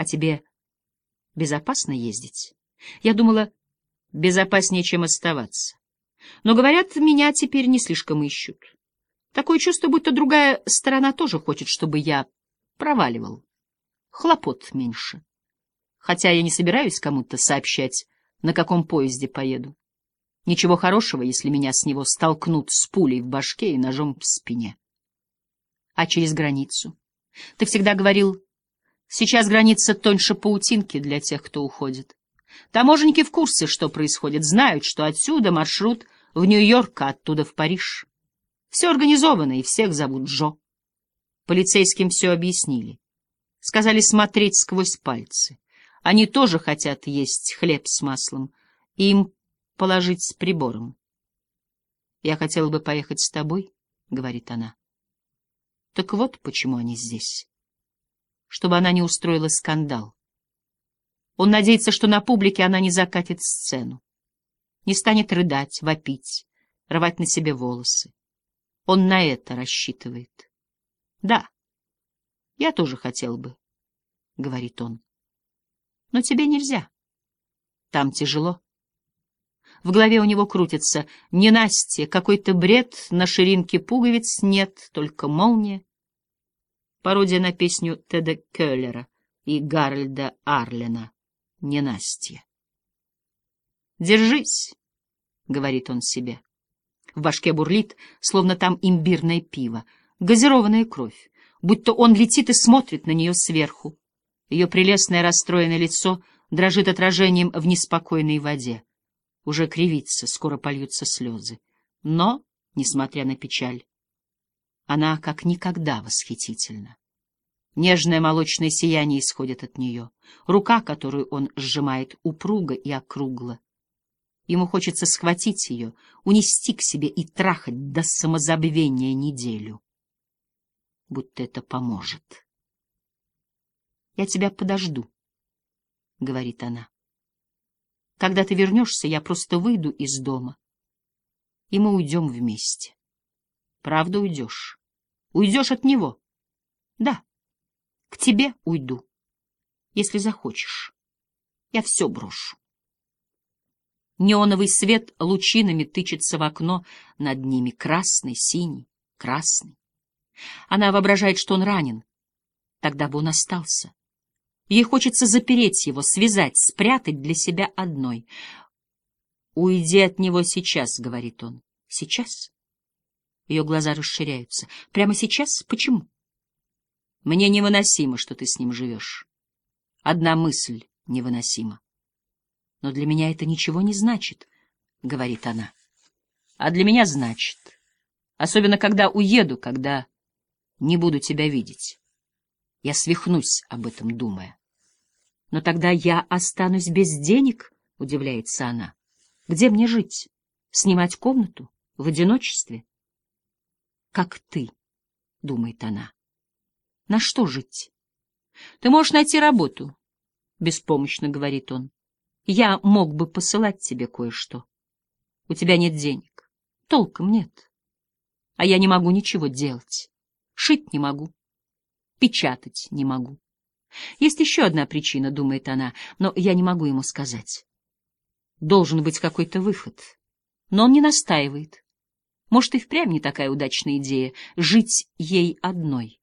А тебе безопасно ездить? Я думала, безопаснее, чем оставаться. Но, говорят, меня теперь не слишком ищут. Такое чувство, будто другая сторона тоже хочет, чтобы я проваливал. Хлопот меньше. Хотя я не собираюсь кому-то сообщать, на каком поезде поеду. Ничего хорошего, если меня с него столкнут с пулей в башке и ножом в спине. А через границу? Ты всегда говорил, сейчас граница тоньше паутинки для тех, кто уходит. Таможенники в курсе, что происходит, знают, что отсюда маршрут в Нью-Йорк, а оттуда в Париж. Все организовано, и всех зовут Джо. Полицейским все объяснили. Сказали смотреть сквозь пальцы. Они тоже хотят есть хлеб с маслом, и им положить с прибором. «Я хотела бы поехать с тобой», — говорит она. Так вот почему они здесь. Чтобы она не устроила скандал. Он надеется, что на публике она не закатит сцену, не станет рыдать, вопить, рвать на себе волосы. Он на это рассчитывает. Да, я тоже хотел бы, — говорит он. Но тебе нельзя. Там тяжело. В голове у него крутится ненастье, какой-то бред, на ширинке пуговиц нет, только молния. Пародия на песню Теда Келлера и Гарольда Арлена «Ненастье». «Держись», — говорит он себе. В башке бурлит, словно там имбирное пиво, газированная кровь, будто он летит и смотрит на нее сверху. Ее прелестное расстроенное лицо дрожит отражением в неспокойной воде. Уже кривится, скоро польются слезы. Но, несмотря на печаль, она как никогда восхитительна. Нежное молочное сияние исходит от нее. Рука, которую он сжимает, упруга и округла. Ему хочется схватить ее, унести к себе и трахать до самозабвения неделю. Будто это поможет. «Я тебя подожду», — говорит она. «Когда ты вернешься, я просто выйду из дома, и мы уйдем вместе. Правда уйдешь? Уйдешь от него?» «Да, к тебе уйду, если захочешь. Я все брошу». Неоновый свет лучинами тычется в окно над ними, красный, синий, красный. Она воображает, что он ранен. Тогда бы он остался. Ей хочется запереть его, связать, спрятать для себя одной. «Уйди от него сейчас», — говорит он. «Сейчас?» Ее глаза расширяются. «Прямо сейчас? Почему?» «Мне невыносимо, что ты с ним живешь. Одна мысль невыносима. Но для меня это ничего не значит, — говорит она. А для меня значит. Особенно, когда уеду, когда не буду тебя видеть. Я свихнусь об этом, думая. Но тогда я останусь без денег, — удивляется она. Где мне жить? Снимать комнату? В одиночестве? Как ты, — думает она. На что жить? Ты можешь найти работу, — беспомощно говорит он. Я мог бы посылать тебе кое-что. У тебя нет денег. Толком нет. А я не могу ничего делать. Шить не могу. Печатать не могу. Есть еще одна причина, думает она, но я не могу ему сказать. Должен быть какой-то выход. Но он не настаивает. Может, и впрямь не такая удачная идея — жить ей одной.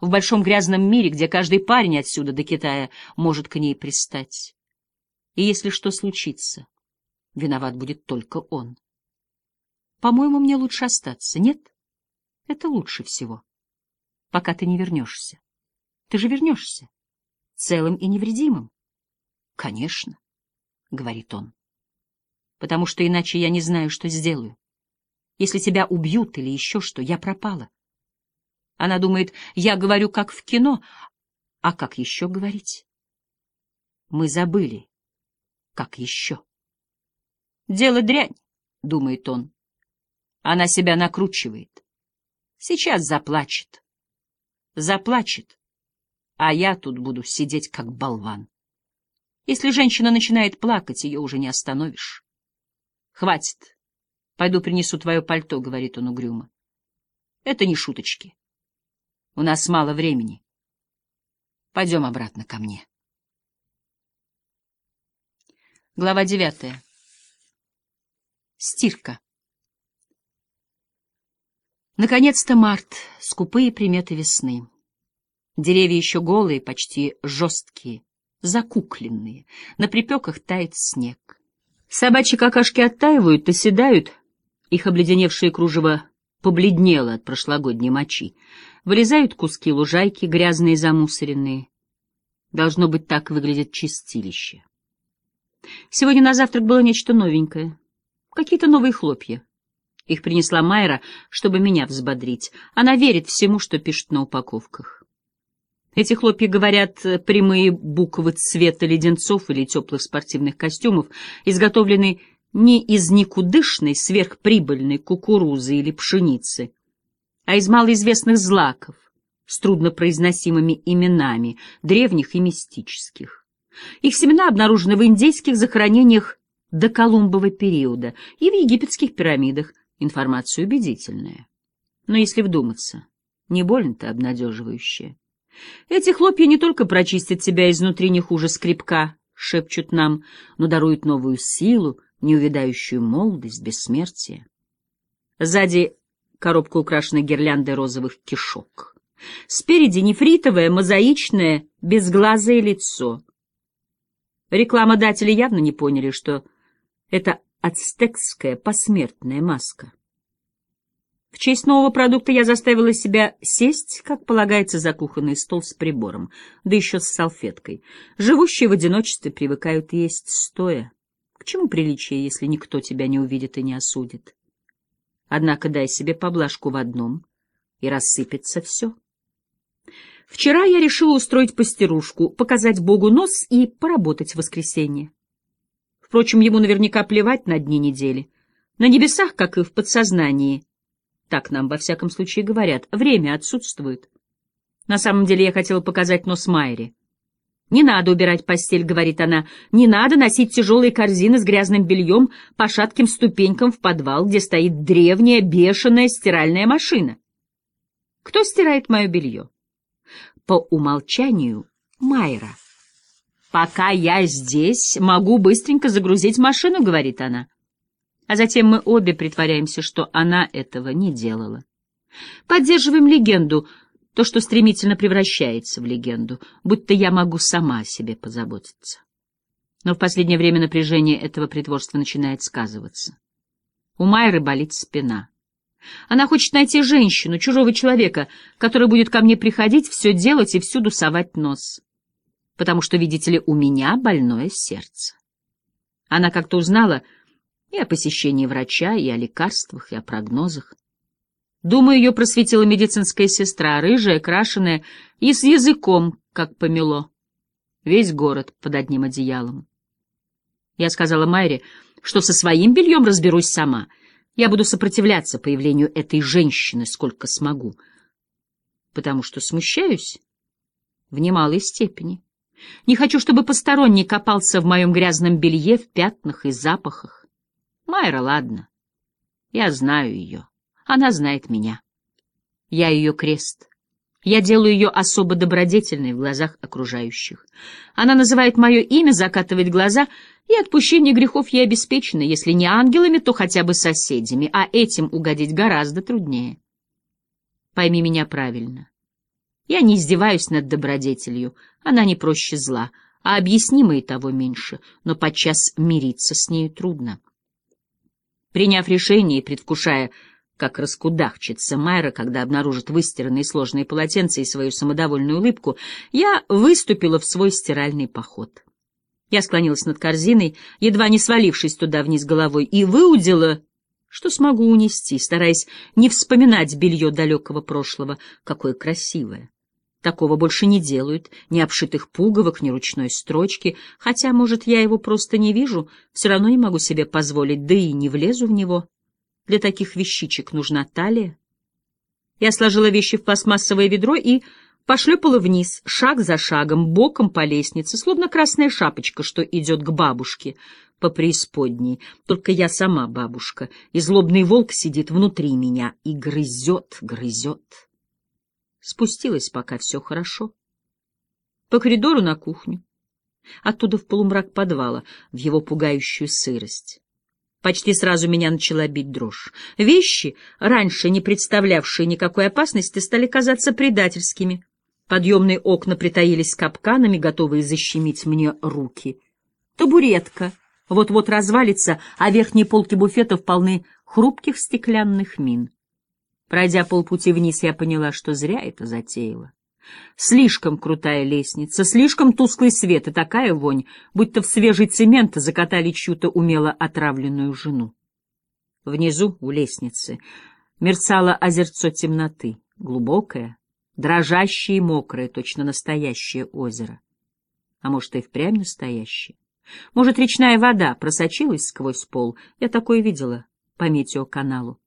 В большом грязном мире, где каждый парень отсюда до Китая может к ней пристать. И если что случится, виноват будет только он. По-моему, мне лучше остаться, нет? Это лучше всего, пока ты не вернешься. Ты же вернешься, целым и невредимым. Конечно, — говорит он, — потому что иначе я не знаю, что сделаю. Если тебя убьют или еще что, я пропала. Она думает, я говорю как в кино, а как еще говорить? Мы забыли как еще? Дело дрянь, думает он. Она себя накручивает. Сейчас заплачет. Заплачет. А я тут буду сидеть как болван. Если женщина начинает плакать, ее уже не остановишь. Хватит. Пойду принесу твое пальто, говорит он угрюмо. Это не шуточки. У нас мало времени. Пойдем обратно ко мне. Глава девятая. Стирка. Наконец-то март, скупые приметы весны. Деревья еще голые, почти жесткие, закукленные. На припеках тает снег. Собачьи какашки оттаивают, оседают. Их обледеневшее кружево побледнело от прошлогодней мочи. Вылезают куски лужайки, грязные замусоренные. Должно быть, так выглядит чистилище. Сегодня на завтрак было нечто новенькое. Какие-то новые хлопья. Их принесла Майра, чтобы меня взбодрить. Она верит всему, что пишет на упаковках. Эти хлопья говорят прямые буквы цвета леденцов или теплых спортивных костюмов, изготовленные не из никудышной сверхприбыльной кукурузы или пшеницы, а из малоизвестных злаков с труднопроизносимыми именами, древних и мистических. Их семена обнаружены в индейских захоронениях до Колумбова периода и в египетских пирамидах. Информация убедительная. Но если вдуматься, не больно-то обнадеживающая. Эти хлопья не только прочистят тебя изнутри не хуже скребка, шепчут нам, но даруют новую силу, неувядающую молодость, бессмертие. Сзади коробка украшена гирляндой розовых кишок. Спереди нефритовое, мозаичное, безглазое лицо. Рекламодатели явно не поняли, что это ацтекская посмертная маска. В честь нового продукта я заставила себя сесть, как полагается, за кухонный стол с прибором, да еще с салфеткой. Живущие в одиночестве привыкают есть стоя. К чему приличие, если никто тебя не увидит и не осудит? Однако дай себе поблажку в одном, и рассыпется все. Вчера я решила устроить пастерушку, показать Богу нос и поработать в воскресенье. Впрочем, ему наверняка плевать на дни недели. На небесах, как и в подсознании, так нам во всяком случае говорят, время отсутствует. На самом деле я хотела показать нос Майре. «Не надо убирать постель», — говорит она, — «не надо носить тяжелые корзины с грязным бельем по шатким ступенькам в подвал, где стоит древняя бешеная стиральная машина». Кто стирает мое белье? По умолчанию Майра. «Пока я здесь, могу быстренько загрузить машину», — говорит она. А затем мы обе притворяемся, что она этого не делала. Поддерживаем легенду, то, что стремительно превращается в легенду, будто я могу сама о себе позаботиться. Но в последнее время напряжение этого притворства начинает сказываться. У Майры болит спина. Она хочет найти женщину, чужого человека, который будет ко мне приходить, все делать и всюду совать нос потому что, видите ли, у меня больное сердце. Она как-то узнала и о посещении врача, и о лекарствах, и о прогнозах. Думаю, ее просветила медицинская сестра, рыжая, крашеная, и с языком, как помело. Весь город под одним одеялом. Я сказала Майре, что со своим бельем разберусь сама. Я буду сопротивляться появлению этой женщины, сколько смогу, потому что смущаюсь в немалой степени. Не хочу, чтобы посторонний копался в моем грязном белье, в пятнах и запахах. Майра, ладно. Я знаю ее. Она знает меня. Я ее крест. Я делаю ее особо добродетельной в глазах окружающих. Она называет мое имя, закатывает глаза, и отпущение грехов ей обеспечено, если не ангелами, то хотя бы соседями, а этим угодить гораздо труднее. Пойми меня правильно. Я не издеваюсь над добродетелью, она не проще зла, а объяснима и того меньше, но подчас мириться с нею трудно. Приняв решение и предвкушая, как раскудахчется Майра, когда обнаружит выстиранные сложные полотенца и свою самодовольную улыбку, я выступила в свой стиральный поход. Я склонилась над корзиной, едва не свалившись туда вниз головой, и выудила, что смогу унести, стараясь не вспоминать белье далекого прошлого, какое красивое. Такого больше не делают, ни обшитых пуговок, ни ручной строчки, хотя, может, я его просто не вижу, все равно не могу себе позволить, да и не влезу в него. Для таких вещичек нужна талия. Я сложила вещи в пластмассовое ведро и пошлепала вниз, шаг за шагом, боком по лестнице, словно красная шапочка, что идет к бабушке по преисподней. Только я сама бабушка, и злобный волк сидит внутри меня и грызет, грызет. Спустилась, пока все хорошо. По коридору на кухню. Оттуда в полумрак подвала, в его пугающую сырость. Почти сразу меня начала бить дрожь. Вещи, раньше не представлявшие никакой опасности, стали казаться предательскими. Подъемные окна притаились капканами, готовые защемить мне руки. Табуретка вот-вот развалится, а верхние полки буфетов полны хрупких стеклянных мин. Пройдя полпути вниз, я поняла, что зря это затеяла. Слишком крутая лестница, слишком тусклый свет и такая вонь, будто в свежий цемент закатали чью-то умело отравленную жену. Внизу, у лестницы, мерцало озерцо темноты, глубокое, дрожащее и мокрое, точно настоящее озеро. А может, и впрямь настоящее. Может, речная вода просочилась сквозь пол. Я такое видела по метеоканалу.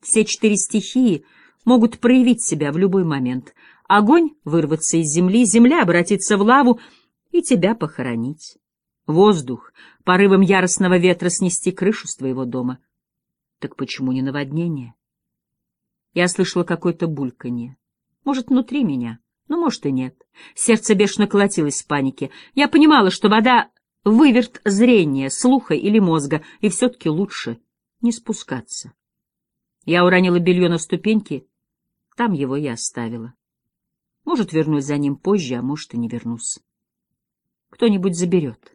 Все четыре стихии могут проявить себя в любой момент. Огонь — вырваться из земли, земля — обратиться в лаву и тебя похоронить. Воздух — порывом яростного ветра снести крышу с твоего дома. Так почему не наводнение? Я слышала какое-то бульканье. Может, внутри меня, но может и нет. Сердце бешено колотилось в панике. Я понимала, что вода выверт зрения, слуха или мозга, и все-таки лучше не спускаться. Я уронила белье на ступеньки, там его я оставила. Может, вернусь за ним позже, а может, и не вернусь. Кто-нибудь заберет.